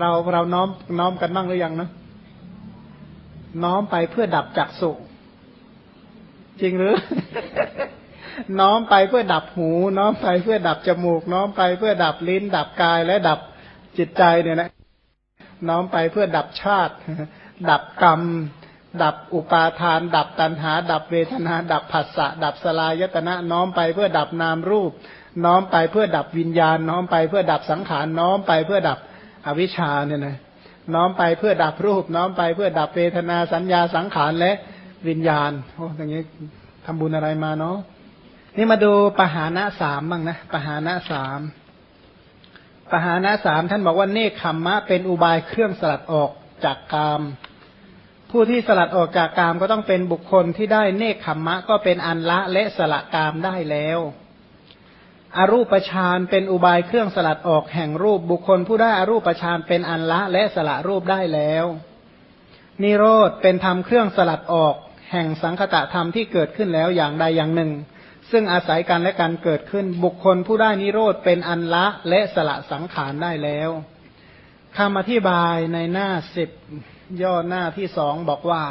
เราเราน้อมน้อมกันบ้างหรือยังนะน้อมไปเพื่อดับจักสุจริงหรือ น้อมไปเพื่อดับหู น้อมไปเพื่อดับจมูก น้อมไปเพื่อดับลิ้น ดับกายและดับจิตใจเนี่ยนะน้อมไปเพื่อดับชาติ ดับกรรม ดับอุปาทาน ดับตัณหา ดับเวทนา ดับผัสสะ ดับสลายตนะ น้อมไปเพื่อดับนามรูป น้อมไปเพื่อดับวิญญาณ น้อมไปเพื่อดับสังขาร น้อมไปเพื่อดับ อวิชชาเนี่ยนะน้อมไปเพื่อดับรูป น้อมไปเพื่อดับเวทนาสัญญาสังขารและวิญญาณโอ้อย่างนี้ทำบุญอะไรมาเนาะนี่มาดูปหานะสามบ้างนะปหานะสามปหานะสามท่านบอกว่าเนคขมมะเป็นอุบายเครื่องสลัดออกจากกาม ผู้ที่สลัดออกจากกามก็ต้องเป็นบุคคลที่ได้เนคขมมะก็เป็นอันละและสละกามได้แล้ว อรูปฌานเป็นอุบายเครื่องสลัดออกแห่งรูปบุคคลผู้ได้อรูปฌานเป็นอันละและสละรูปได้แล้ว นิโรธเป็นธรรมเครื่องสลัดออก แห่งสังคตะธรรมที่เกิดขึ้นแล้วอย่างใดอย่างหนึ่ง ซึ่งอาศัยกันและการเกิดขึ้น บุคคลผู้ได้นิโรธเป็นอันละและสละสังขารได้แล้วคำอธิบายในหน้าสิบย่อหน้าที่สองบอกว่า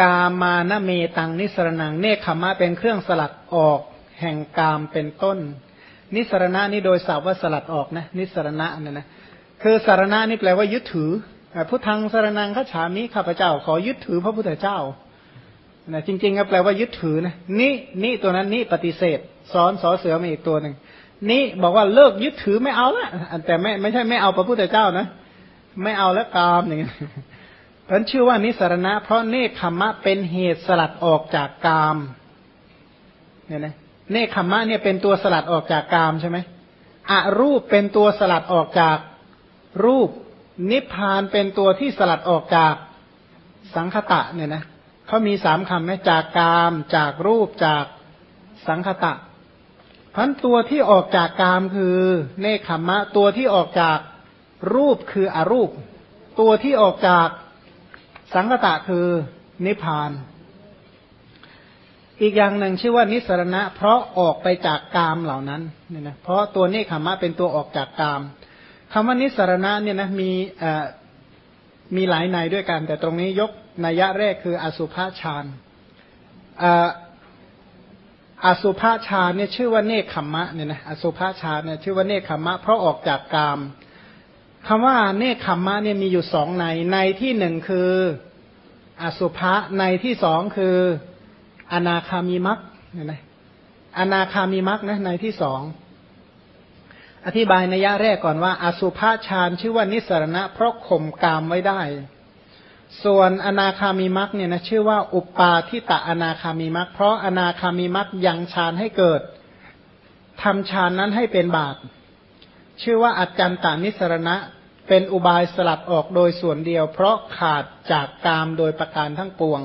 กามานเมตังนิสรนังเนคขมะเป็นเครื่องสลัดออก แห่งกามเป็นต้น นิสรณะนี่โดยศัพท์ว่าสลัดออกนะ นิสรณะเนี่ยนะคือสารณะนี่แปลว่ายึดถือพุทธังสารนังข้าฉามิข้าพเจ้า ขอยึดถือพระพุทธเจ้านะจริงๆก็แปลว่ายึดถือนะนี่นี่ตัวนั้นนี่ปฏิเสธซ้อนสอเสือมาอีกตัวหนึ่งนี่บอกว่าเลิกยึดถือไม่เอาละแต่ไม่ไม่ใช่ไม่เอาพระพุทธเจ้านะไม่เอาแล้วกามอย่างเงี้ยเพราะชื่อว่านิสรณะ เพราะเนคขมะเป็นเหตุสลัดออกจากกามเนี่ยนะ เนคขมะเนี่ยเป็นตัวสลัดออกจากกามใช่ไหมอรูปเป็นตัวสลัดออกจากรูป นิพพานเป็นตัวที่สลัดออกจากสังคตะเนี่ยนะเขามีสามคำไหมจากกาม จากรูปจากสังคตะพันตัวที่ออกจากกามคือเนคขมะ ตัวที่ออกจากรูปคืออรูป ตัวที่ออกจากสังคตะคือนิพพาน อีกอย่างหนึ่งชื่อว่านิสรณะ เพราะออกไปจากกามเหล่านั้นเนี่ยนะเพราะตัวเนคขมะเป็นตัวออกจากกามคำว่านิสรณะเนี่ยนะมีเอ่อมีหลายในด้วยกัน แต่ตรงนี้ยกนัยยะแรกคืออสุภาฌานอสุภาฌานเนี่ยชื่อว่าเนคขมะเนี่ยนะอสุภาฌานเนี่ยชื่อว่าเนคขมะ เพราะออกจากกามคำว่าเนคขมะเนี่ยมีอยู่สองในในที่หนึ่งคืออสุภะในที่สองคือ อนาคามีมักเนี่ยนะอนาคามีมักนะในที่สองอธิบายในยะแรกก่อนว่า อสุภาฌานชื่อว่านิสรณะ เพราะข่มกามไว้ได้ ส่วนอนาคามีมักเนี่ยนะชื่อว่า อุปาทิตะอนาคามีมักเพราะอนาคามีมักยังฌานให้เกิดทำฌานนั้นให้เป็นบาปชื่อว่าอัจจันตานิสรณะ เป็นอุบายสลัดออกโดยส่วนเดียว เพราะขาดจากกามโดยประการทั้งปวง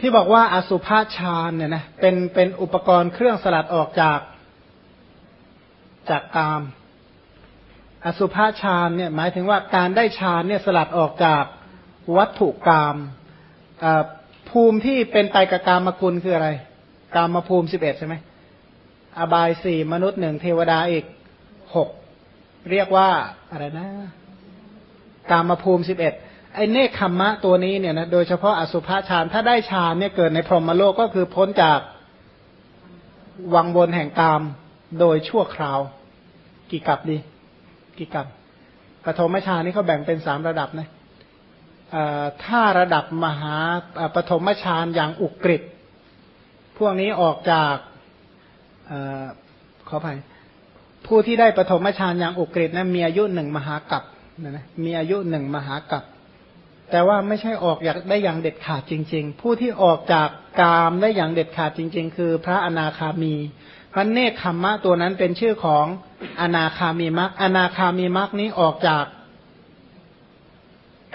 ที่บอกว่าอสุภาฌานเนี่ยนะเป็นเป็นอุปกรณ์เครื่องสลัดออกจากจากกาม อสุภาฌานเนี่ยหมายถึงว่าการได้ฌานเนี่ยสลัดออกจากวัตถุกามภูมิที่เป็นไปกับกามกุลคืออะไร กามภูมิสิบเอ็ดใช่ไหมอบายสี่มนุษย์หนึ่งเทวดาอีกหกเรียกว่าอะไรนะ กามภูมิสิบเอ็ด ไอเนคขมมะตัวนี้เนี่ยนะโดยเฉพาะอสุภาฌานถ้าได้ฌานเนี่ยเกิดในพรหมโลกก็คือพ้นจากวังวนแห่งกามโดยชั่วคราว กี่กับดี กี่กับปฐมฌานนี่เขาแบ่งเป็นสามระดับนะถ้าระดับมหาปฐมฌานอย่างอุกฤษพวกนี้ออกจากอขออภัยผู้ที่ได้ปฐมฌานอย่างอุกฤษนะมีอายุหนึ่งมหากัปนะนะมีอายุหนึ่งมหากัป แต่ว่าไม่ใช่ออกอยากได้อย่างเด็ดขาดจริง ๆ ผู้ที่ออกจากกามได้อย่างเด็ดขาดจริง ๆ คือพระอนาคามีพันเนคขมมะตัวนั้นเป็นชื่อของอนาคามีมักอนาคามีมักนี้ออกจาก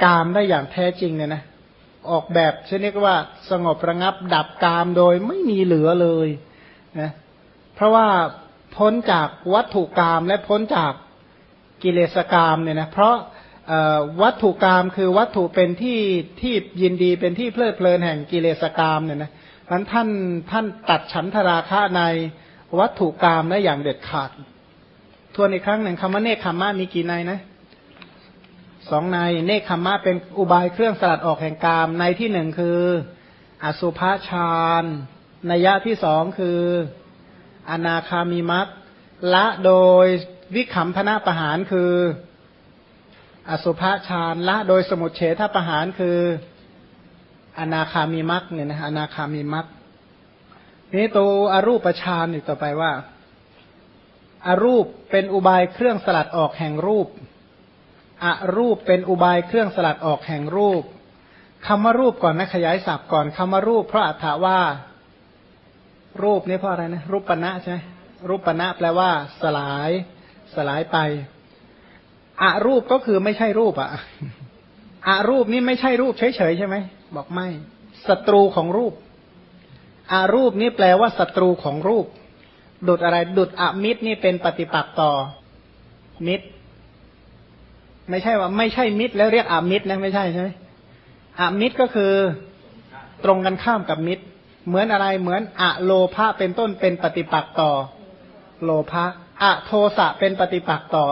กามได้อย่างแท้จริงเนี่ยนะ ออกแบบชนิดว่าสงบระงับดับกามโดยไม่มีเหลือเลยนะเพราะว่าพ้นจากวัตถุกามและพ้นจากกิเลสกามเนี่ยนะ เพราะ วัตถุกรรมคือวัตถุเป็นที่ที่ยินดีเป็นที่เพลิดเพลินแห่งกิเลสกรรมเนี่ยนะนั้นท่านท่านตัดฉันทราคะในวัตถุกรรมได้อย่างเด็ดขาด ทวนอีกครั้งหนึ่งคำว่าเนคขมมะมีกี่ในนะสองในเนคขมมะเป็นอุบายเครื่องสลัดออกแห่งกามในที่หนึ่งคือ อสุภาชานนัยะที่สองคือ อนาคามีมัตละโดยวิขำพนะประหารคือ อสุภาชานละโดยสมุทเฉทประหารคืออนาคามีมัตเนี่ยนะอนาคามีมัตนี้ตัวอรูปฌานอีกต่อไปว่าอารูปเป็นอุบายเครื่องสลัดออกแห่งรูปอรูปเป็นอุบายเครื่องสลัดออกแห่งรูปคำว่ารูปก่อนนะขยายศัพท์ก่อนคำว่ารูป เพราะอัฏฐาว่า รูปนี่เพราะอะไรนะรูปปณะใช่ไหมรูปปณะแปลว่า สลาย สลายไป อะรูปก็คือไม่ใช่รูปอะอะรูปนี่ไม่ใช่รูปเฉยๆใช่ไหมบอกไม่ศัตรูของรูปอารูปนี่แปลว่าศัตรูของรูป ดุดอะไรดุดอมิตรนี่เป็นปฏิปักษ์ต่อ มิตร ไม่ใช่ว่า ไม่ใช่มิตร แล้วเรียกอมิตรนะไม่ใช่ใช่ไหมอมิตรก็คือตรงกันข้ามกับมิตร เหมือนอะไรเหมือนอะโลภะเป็นต้นเป็นปฏิปักษ์ต่อ โลภะอะโทสะเป็นปฏิปักษ์ต่อ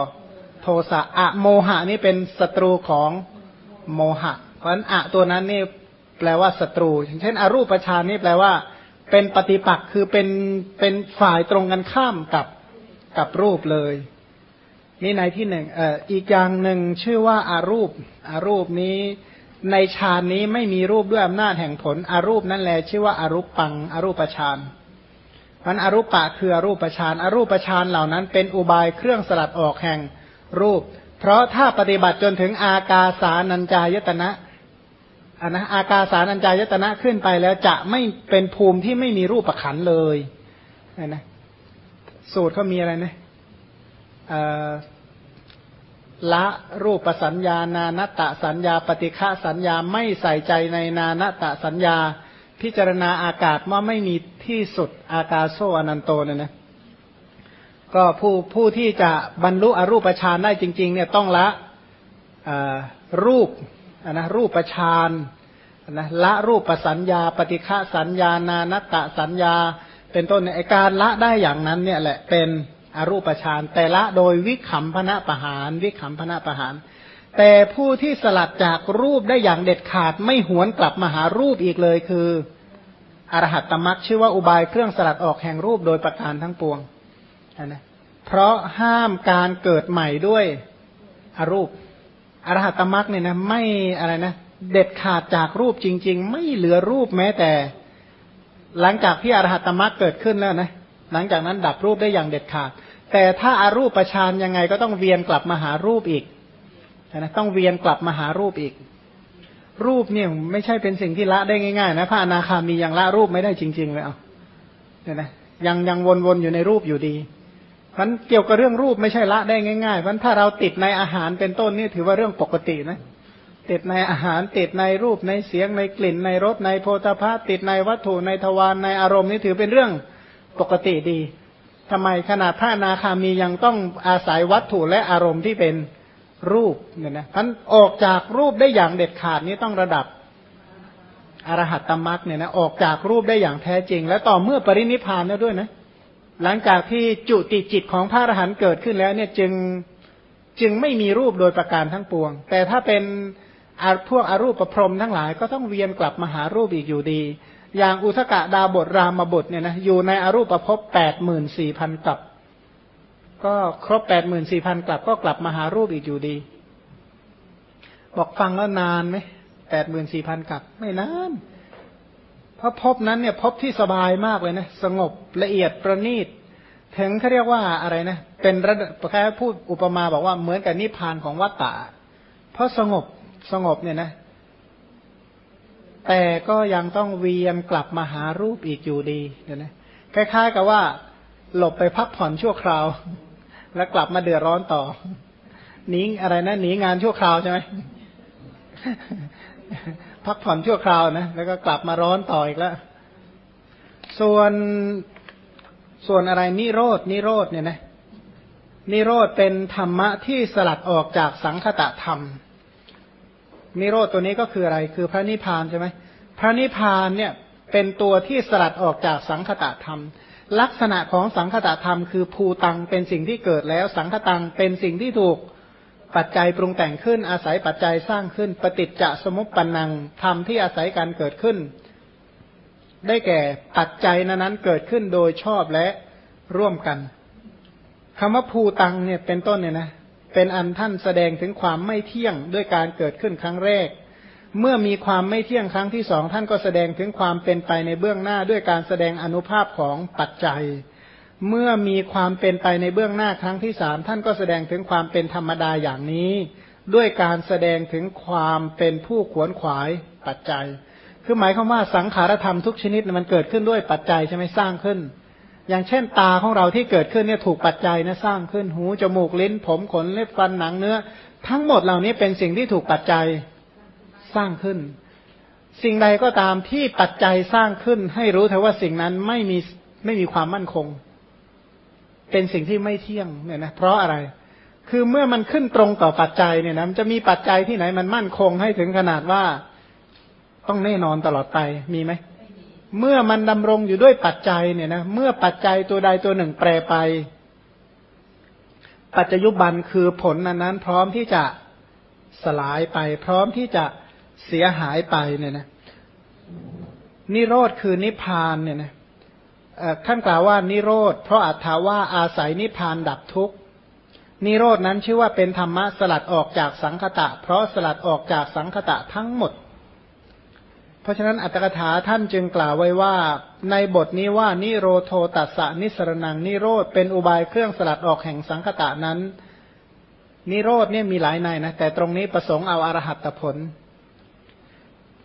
โทสะอะโมหะนี่เป็นศัตรูของโมหะ เพราะฉะนั้นอะตัวนั้นนี่แปลว่าศัตรู อย่างเช่น อรูปฌานนี่แปลว่า เป็นปฏิปักษ์คือเป็นเป็นฝ่ายตรงกันข้ามกับกับรูปเลย นี่ในที่หนึ่งเอ่ออีกอย่างหนึ่งชื่อว่าอารูปอารูปนี้ในฌานนี้ไม่มีรูปด้วยอำนาจแห่งผลอารูปนั่นแหละชื่อว่าอารูปปังอารูปฌานมันอรูปปะคืออรูปฌานอรูปฌานเหล่านั้นเป็นอุบายเครื่องสลัดออกแห่ง รูป เพราะถ้าปฏิบัติจนถึงอากาสานัญจายตนะอันนะอากาสานัญจายตนะขึ้นไปแล้วจะไม่เป็นภูมิที่ไม่มีรูปประขันเลยนะสูตรเขามีอะไรนะละรูปสัญญา นานตะสัญญา ปฏิฆะสัญญาไม่ใส่ใจในนานตะสัญญา พิจารณาอากาศว่าไม่มีที่สุดอากาโซอนันโตเนี่ยนะ ก็ผู้ผู้ที่จะบรรลุอรูปฌานได้จริง ๆ เนี่ยต้องละรูปนะรูปฌานนะละรูปสัญญา ปฏิฆะสัญญานานตะสัญญา เป็นต้นในการละได้อย่างนั้นเนี่ยแหละเป็นอรูปฌานแต่ละโดยวิขำพนะประหารวิขำพนะประหาร แต่ผู้ที่สลัดจากรูปได้อย่างเด็ดขาดไม่หวนกลับมาหารูปอีกเลยคืออรหัตตมักชื่อว่าอุบายเครื่องสลัดออกแห่งรูปโดยประการทั้งปวง นะเพราะห้ามการเกิดใหม่ด้วยอรูป อรหัตมรักเนี่ยนะไม่อะไรนะ เด็ดขาดจากรูปจริง ๆ ไม่เหลือรูปแม้แต่ หลังจากที่อรหัตมรักเกิดขึ้นแล้วนะหลังจากนั้นดับรูปได้อย่างเด็ดขาด แต่ถ้าอารูปประชานยังไงก็ต้องเวียนกลับมาหารูปอีกนะต้องเวียนกลับมาหารูปอีก รูปเนี่ยไม่ใช่เป็นสิ่งที่ละได้ง่ายๆนะพระอนาคามียังละรูปไม่ได้จริง ๆ เลยเอาเนี่ยนะยังยังวนๆอยู่ในรูปอยู่ดี มันเกี่ยวกับเรื่องรูปไม่ใช่ละได้ง่ายๆเพราะถ้าเราติดในอาหารเป็นต้นนี่ถือว่าเรื่องปกตินะติดในอาหารติดในรูปในเสียงในกลิ่นในรสในโพธาภาติดในวัตถุในทวารในอารมณ์นี่ถือเป็นเรื่องปกติดีทำไมขนาดพระนาคามียังต้องอาศัยวัตถุและอารมณ์ที่เป็นรูปเนี่ยนะท่านออกจากรูปได้อย่างเด็ดขาดนี้ต้องระดับอรหัตตมรักเนี่ยนะออกจากรูปได้อย่างแท้จริง และต่อเมื่อปรินิพานแล้วด้วยนะ หลังจากที่จุติจิตของพระอรหันต์เกิดขึ้นแล้วเนี่ยจึงจึงไม่มีรูปโดยประการทั้งปวง แต่ถ้าเป็นพวกอรูปประพรมทั้งหลายก็ต้องเวียนกลับมาหารูปอีกอยู่ดี อย่างอุทกะดาบทรามบทเนี่ยนะอยู่ในอรูปประพบแปดหมื่นสี่พันกลับ ก็ครบแปดหมื่นสี่พันกลับ ก็กลับมาหารูปอีกอยู่ดี บอกฟังแล้วนานไหมแปดหมื่นสี่พันกลับ ไม่นาน พราะพบนั้นเนี่ยพบที่สบายมากเลยนะสงบละเอียดประณีต ถึงเขาเรียกว่าอะไรนะ เป็นระดับแค่พูดอุปมาบอกว่าเหมือนกับนิพพานของวัตตะเพราะสงบสงบเนี่ยนะ แต่ก็ยังต้องเวียนกลับมาหารูปอีกอยู่ดีเนี่ยนะคล้ายๆกับว่า หลบไปพักผ่อนชั่วคราว แล้วกลับมาเดือดร้อนต่อหนีอะไรนะหนีงานชั่วคราวใช่ไหม พักผ่อนชั่วคราวนะ แล้วก็กลับมาร้อนต่ออีกแล้ว ส่วนส่วนอะไรนิโรดนิโรดเนี่ยนะนิโรธเป็นธรรมะที่สลัดออกจากสังคตะธรรม นิโรธตัวนี้ก็คืออะไร คือพระนิพพานใช่ไหมพระนิพพานเนี่ยเป็นตัวที่สลัดออกจากสังคตะธรรม ลักษณะของสังคตธรรม คือภูตังเป็นสิ่งที่เกิดแล้ว สังคตังเป็นสิ่งที่ถูก ปัจจัยปรุงแต่งขึ้น อาศัยปัจจัยสร้างขึ้น ปฏิจจสมุปปนังธรรมที่อาศัยการเกิดขึ้น ได้แก่ปัจจัยนั้นเกิดขึ้นโดยชอบและร่วมกันคำว่าภูตังเนี่ยเป็นต้นเนี่ยนะเป็นอันท่านแสดงถึงความไม่เที่ยงด้วยการเกิดขึ้นครั้งแรก เมื่อมีความไม่เที่ยงครั้งที่สองท่านก็แสดงถึงความเป็นไปในเบื้องหน้าด้วยการแสดงอนุภาพของปัจจัย เมื่อมีความเป็นไปในเบื้องหน้าครั้งที่สามท่านก็แสดงถึงความเป็นธรรมดาอย่างนี้ ด้วยการแสดงถึงความเป็นผู้ขวนขวายปัจจัย คือหมายความว่าสังขารธรรมทุกชนิดมันเกิดขึ้นด้วยปัจจัยใช่ไหมสร้างขึ้น อย่างเช่นตาของเราที่เกิดขึ้นเนี่ยถูกปัจจัยนะสร้างขึ้นหูจมูกลิ้น ผมขนเล็บฟันหนังเนื้อ ทั้งหมดเหล่านี้เป็นสิ่งที่ถูกปัจจัยสร้างขึ้น สิ่งใดก็ตามที่ปัจจัยสร้างขึ้น ให้รู้เถอะว่าสิ่งนั้นไม่มีไม่มีความมั่นคง เป็นสิ่งที่ไม่เที่ยงเนี่ยนะเพราะอะไร คือเมื่อมันขึ้นตรงต่อปัจจัยเนี่ยนะมันจะมีปัจจัยที่ไหนมันมั่นคงให้ถึงขนาดว่าต้องแน่นอนตลอดไปมีไหมเมื่อมันดำรงอยู่ด้วยปัจจัยเนี่ยนะเมื่อปัจจัยตัวใดตัวหนึ่งแปรไป ปัจจยุบันคือผลนั้นนั้นพร้อมที่จะสลายไป พร้อมที่จะเสียหายไปเนี่ยนะนิโรธคือนิพพานเนี่ยนะ ท่านกล่าวว่านิโรธเพราะอัตถาว่าอาศัยนิพพานดับทุกข์นิโรธนั้นชื่อว่าเป็นธรรมะสลัดออกจากสังคตะ เพราะสลัดออกจากสังคตะทั้งหมด เพราะฉะนั้นอัตถกถาท่านจึงกล่าวไว้ว่า ในบทนี้ว่านิโรโทตัสสะนิสรนังนิโรธเป็นอุบายเครื่องสลัดออกแห่งสังคตะนั้น นิโรธเนี่ยมีหลายในนะแต่ตรงนี้ประสงค์เอาอารหัตผล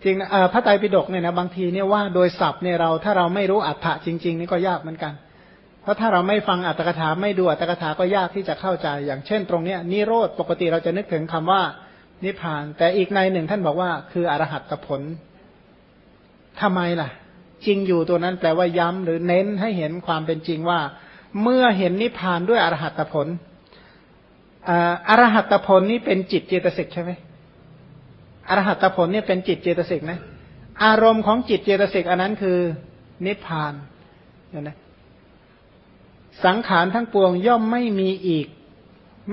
จริงพระไตรปิฎกเนี่ยนะบางทีเนี่ยว่าโดยศัพท์เนี่ยเราถ้าเราไม่รู้อัฏฐะจริง ๆ นี่ก็ยากเหมือนกัน เพราะถ้าเราไม่ฟังอัตถกถาไม่ดูอัตถกถาก็ยากที่จะเข้าใจ อย่างเช่น ตรงเนี้ยนิโรธปกติเราจะนึกถึงคำว่านิพพาน แต่อีกในหนึ่งท่านบอกว่าคืออรหัตผลทำไมล่ะ จริงอยู่ตัวนั้นแปลว่าย้ำหรือเน้นให้เห็นความเป็นจริงว่า เมื่อเห็นนิพพานด้วยอรหัตผลอรหัตผลนี้เป็นจิตเจตสิกใช่ไหม อรหัตผลเนี่ยเป็นจิตเจตสิกนะ อารมณ์ของจิตเจตสิกอันนั้นคือนิพพานเนี่ยนะสังขารทั้งปวงย่อมไม่มีอีก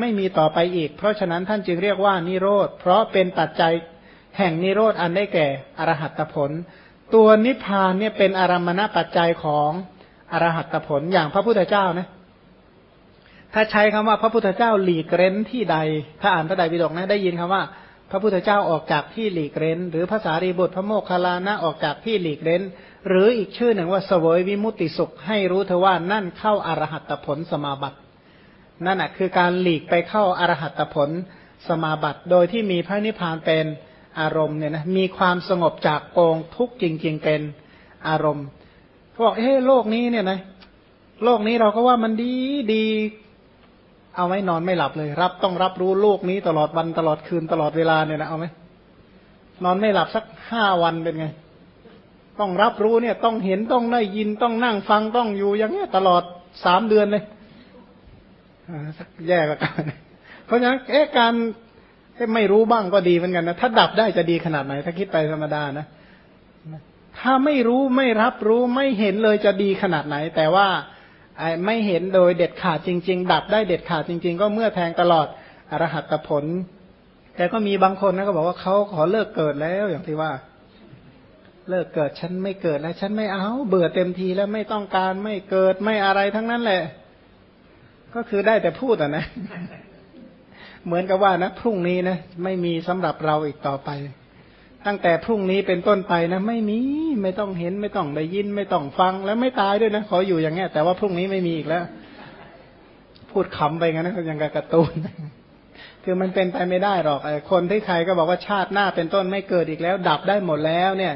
ไม่มีต่อไปอีก เพราะฉะนั้นท่านจึงเรียกว่านิโรธ เพราะเป็นปัจจัยแห่งนิโรธอันได้แก่อรหัตผล ตัวนิพพานเนี่ยเป็นอารมณปัจจัยของอรหัตผลอย่างพระพุทธเจ้านะถ้าใช้คำว่าพระพุทธเจ้าหลีกเร้นที่ใด ถ้าอ่านพระไตรปิฎกนะได้ยินคำว่า พระพุทธเจ้าออกจากที่หลีกเร้น หรือภาษารีบุตรพระโมคคัลลานะออกจากที่หลีกเร้น หรืออีกชื่อหนึ่งว่าเสวยวิมุตติสุขให้รู้เธอว่านั่นเข้าอารหัตผลสมาบัตินั่นแหะคือการหลีกไปเข้าอารหัตผลสมาบัติ โดยที่มีพระนิพพานเป็นอารมณ์เนี่ยนะมีความสงบจากกองทุกข์จริง ๆ เป็นอารมณ์เขาบอกเฮ้โลกนี้เนี่ยนะโลกนี้เราก็ว่ามันดีดี เอาไว้นอนไม่หลับเลย รับต้องรับรู้โลกนี้ตลอดวันตลอดคืนตลอดเวลาเนี่ยนะเอาไหมนอนไม่หลับสักห้าวันเป็นไง ต้องรับรู้เนี่ย ต้องเห็นต้องได้ยินต้องนั่งฟังต้องอยู่อย่างเงี้ยตลอดสามเดือนเลยสักแย่กว่ากันเพราะฉะนั้นเอ๊ะการไม่รู้บ้างก็ดีเหมือนกันนะ ถ้าดับได้จะดีขนาดไหน ถ้าคิดไปธรรมดานะถ้าไม่รู้ไม่รับรู้ไม่เห็นเลยจะดีขนาดไหน แต่ว่า ไม่เห็นโดยเด็ดขาดจริง ๆ ดับได้เด็ดขาดจริง ๆ ก็เมื่อแทงตลอดอรหัตผล แต่ก็มีบางคนนะก็บอกว่าเขาขอเลิกเกิดแล้วอย่างที่ว่า เลิกเกิดฉันไม่เกิดแล้ว ฉันไม่เอา เบื่อเต็มทีแล้วไม่ต้องการไม่เกิดไม่อะไรทั้งนั้นแหละ ก็คือได้แต่พูดอะนะ เหมือนกับว่านะพรุ่งนี้นะไม่มีสำหรับเราอีกต่อไป ตั้งแต่พรุ่งนี้เป็นต้นไปนะไม่มีไม่ต้องเห็นไม่ต้องได้ยิน ไม่ต้องฟังแล้วไม่ตายด้วยนะขออยู่อย่างเงี้ยแต่ว่าพรุ่งนี้ไม่มีอีกแล้ว พูดขำไปงั้นนะอย่างกับกระตูนคือมันเป็นไปไม่ได้หรอกคนที่ใครก็บอกว่าชาติหน้าเป็นต้นไม่เกิดอีกแล้ว ดับได้หมดแล้ว เนี่ย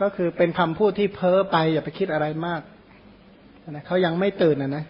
ก็คือเป็นคำพูดที่เพ้อไปอย่าไปคิดอะไรมากนะเขายังไม่ตื่นนะนะ